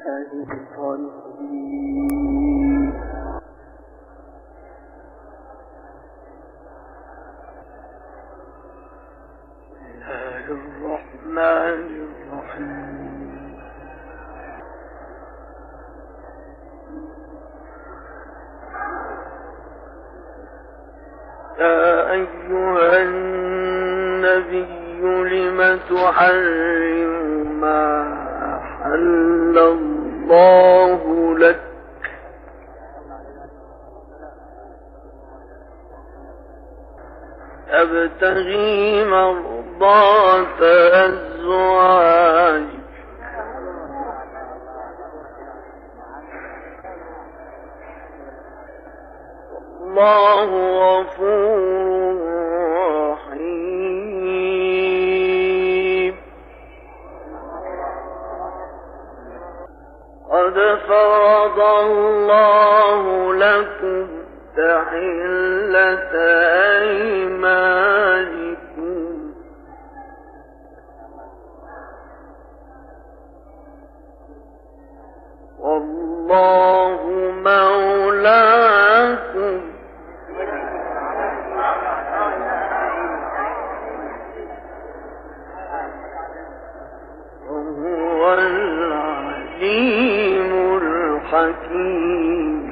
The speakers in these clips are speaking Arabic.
الشيطان الرجيم الحكيم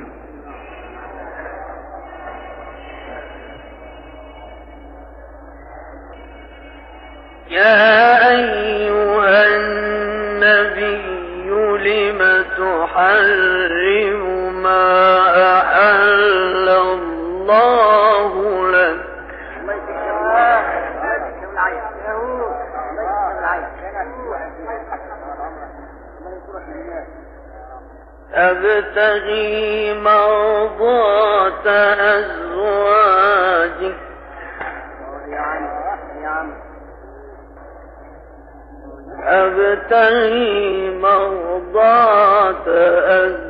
أبتغي مرضات أزواجك. أبتغي مرضات أزواجك.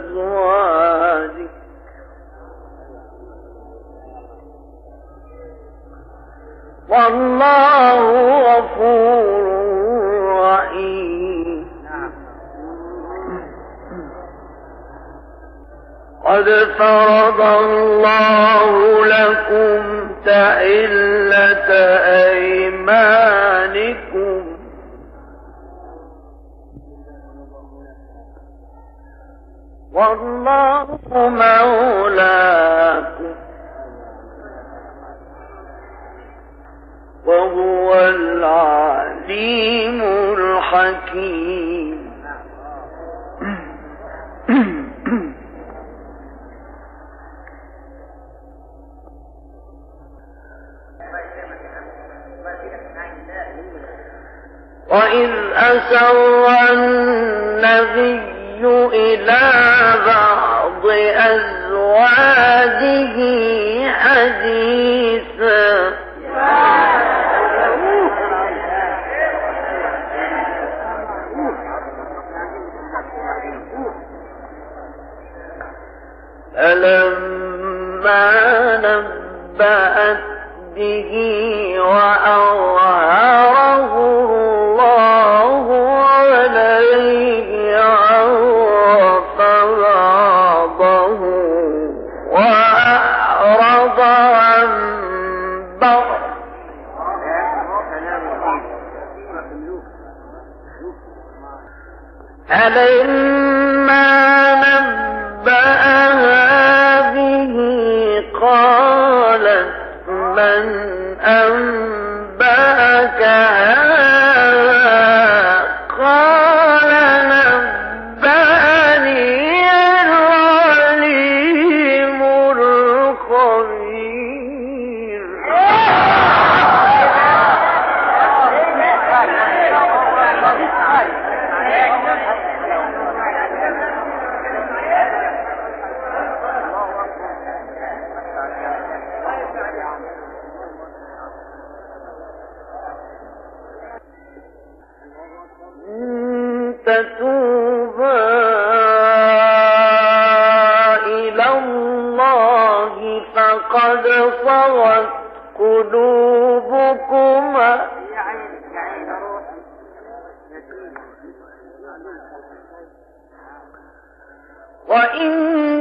والله غفور قد فرض الله لكم تحلة أيمانكم والله مولاكم وهو العليم الحكيم أسر النبي إلى بعض أزواجه حديثا. فلما نبأت به وأظهره فلما وإن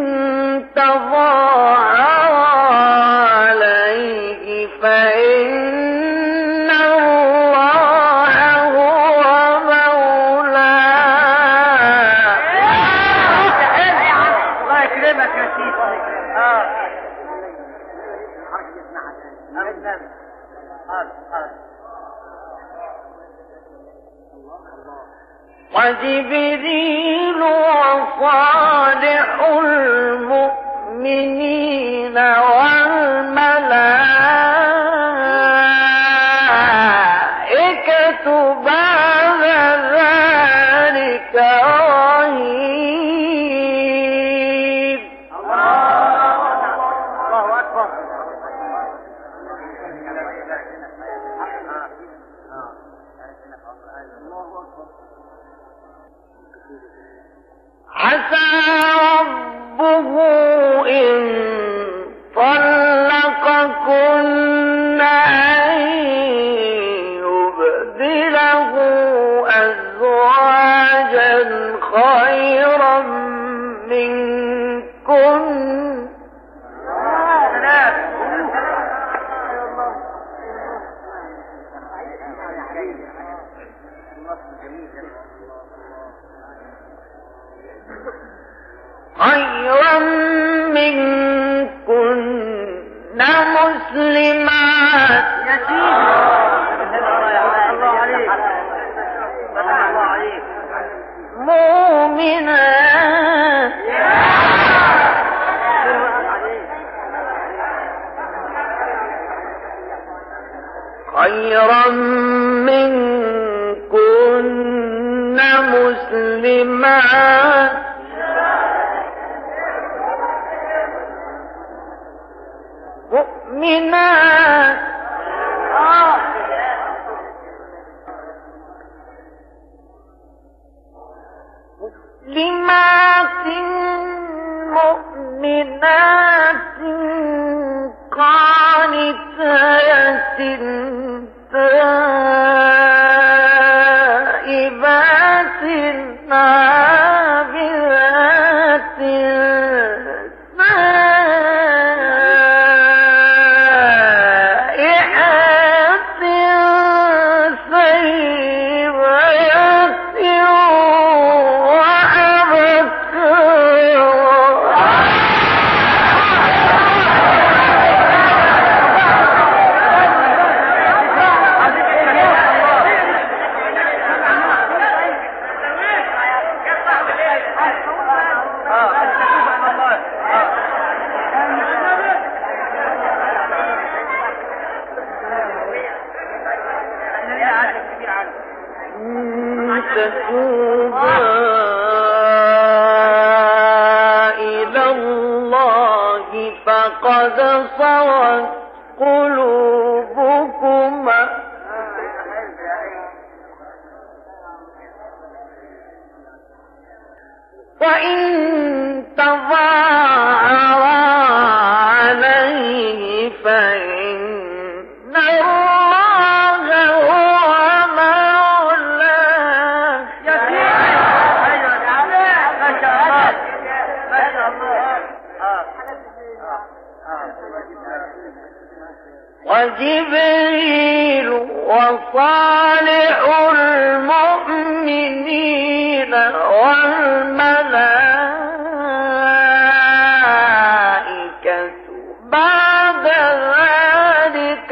ذلك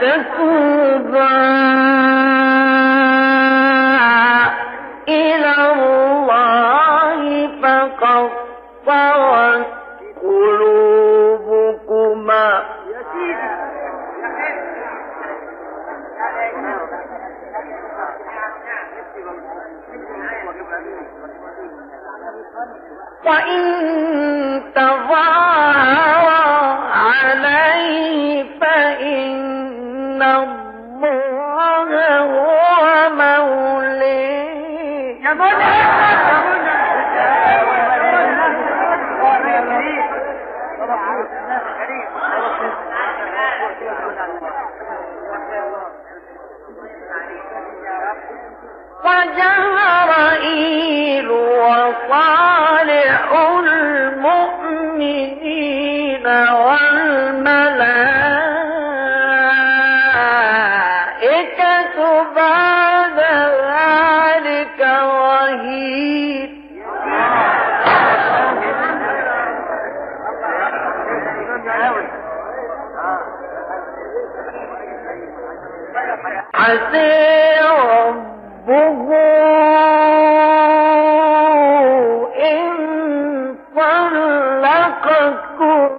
تكبر طلقكن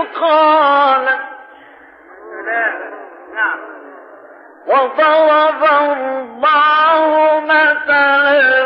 إذ قالت وضرب الله مثلا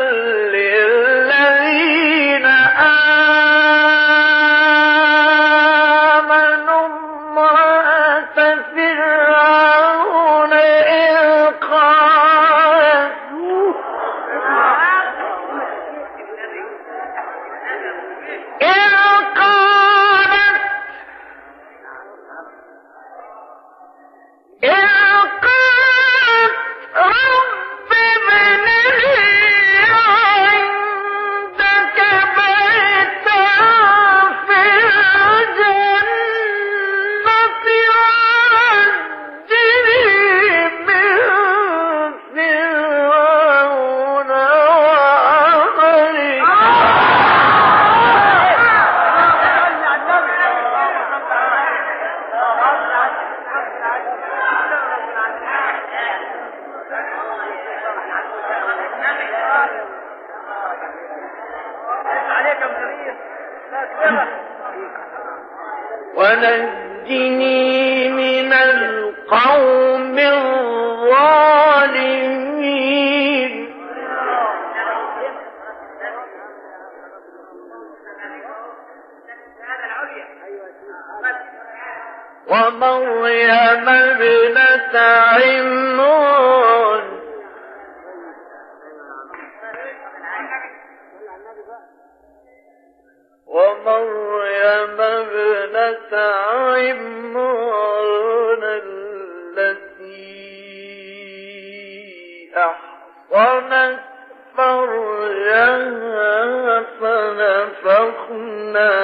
ومريم ابنة عمرون ومريم ابنة عمرون التي أحصنت فرجها فنفخنا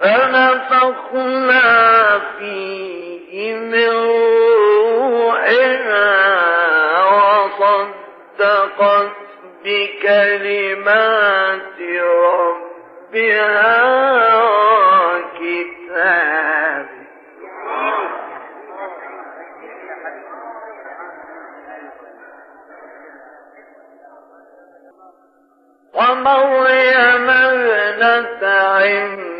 فنفخنا فيه من روحنا وصدقت بكلمات ربها وكتابه. ومريم ابنة عمران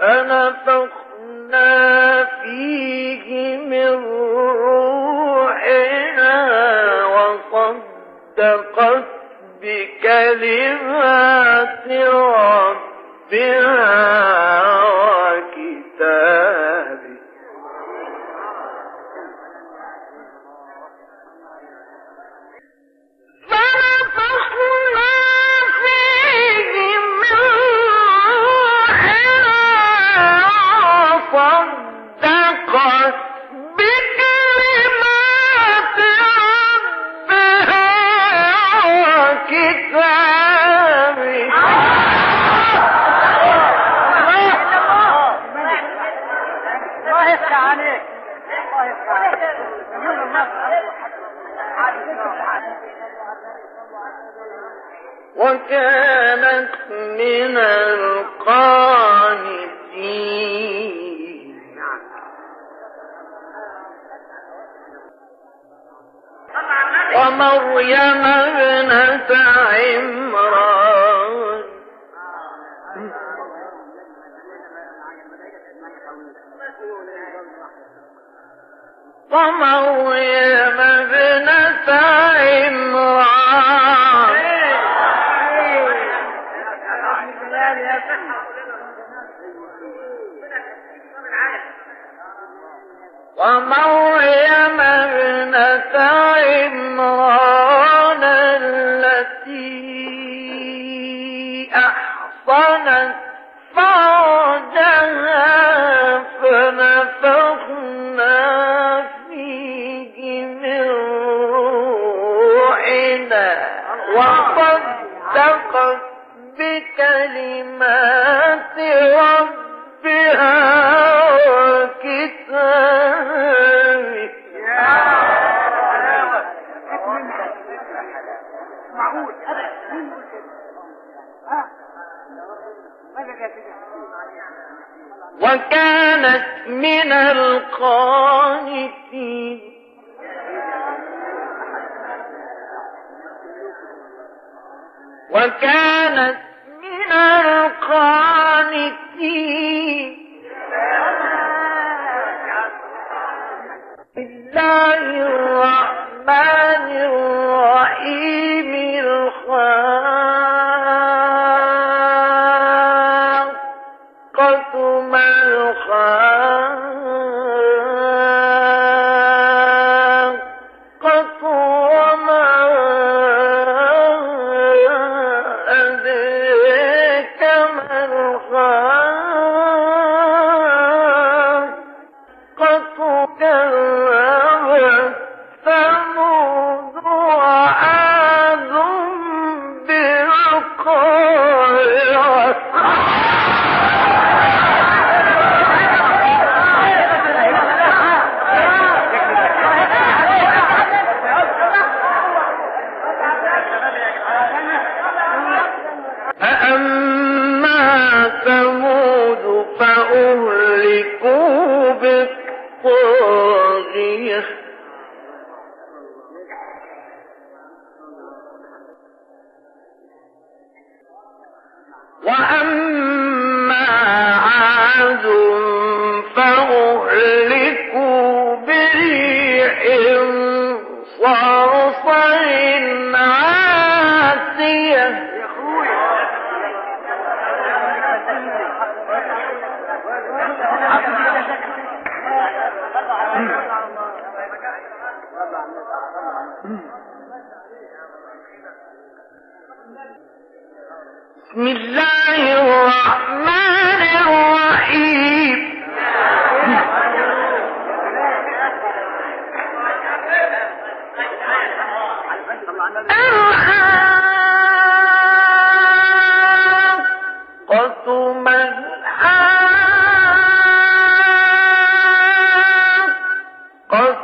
أنا ومن تكن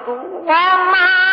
我妈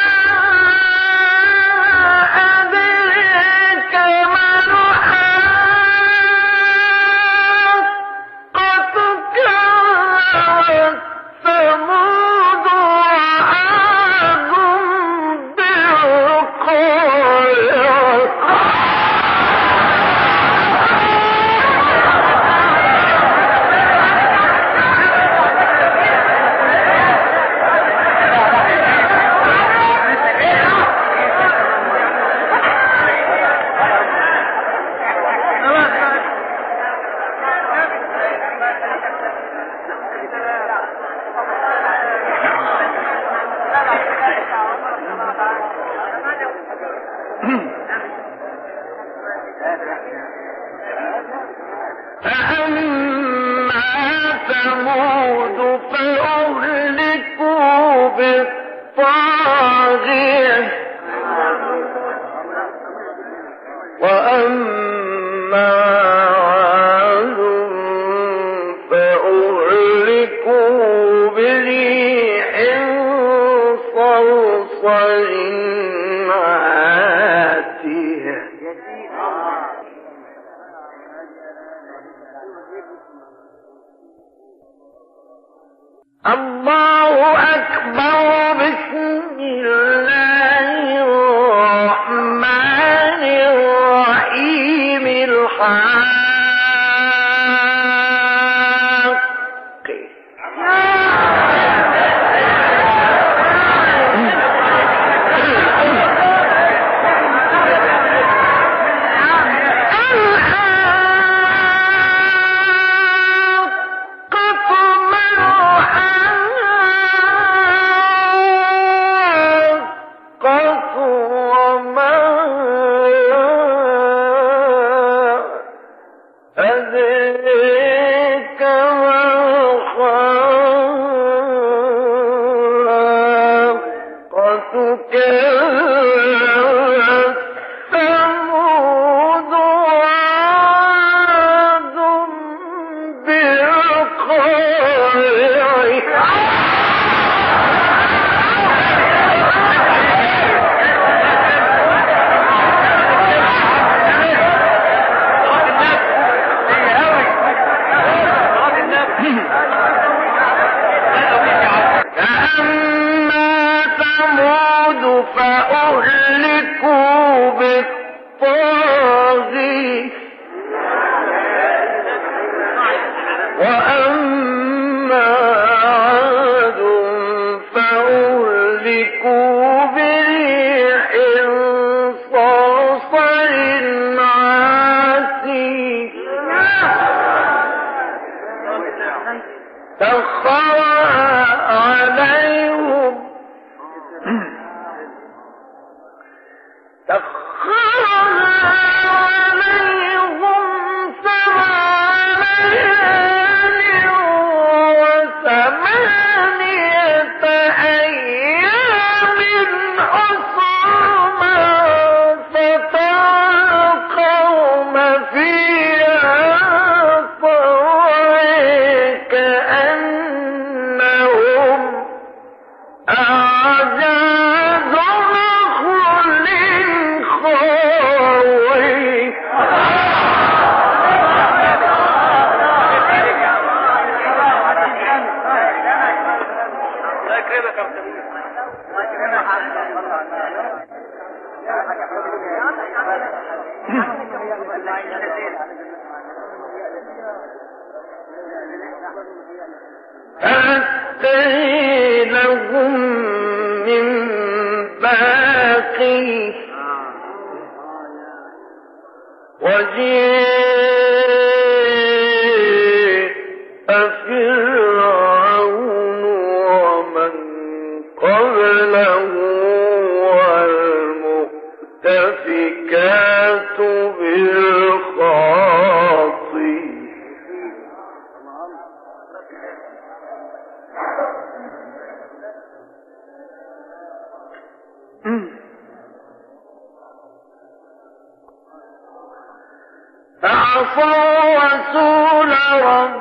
فعصوا رسول ربهم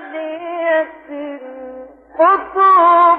عالية قطوفها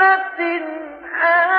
جنة أن